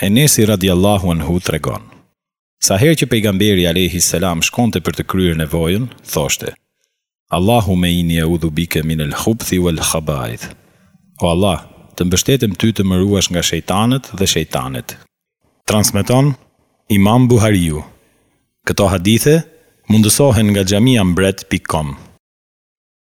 Enesi radijallahu anhu tregon, Sa herë që Pejgamberi alejhi selam shkonte për të kryer nevojën, thoshte, Allahume inni e'udhu bike minel hubthi wel habaith, O Allah, të mbështetem ty të më ruash nga shejtanët dhe shejtanet. Transmeton Imam Buhariu, Këto hadithe mundësohen nga xhamiambret pikë kom.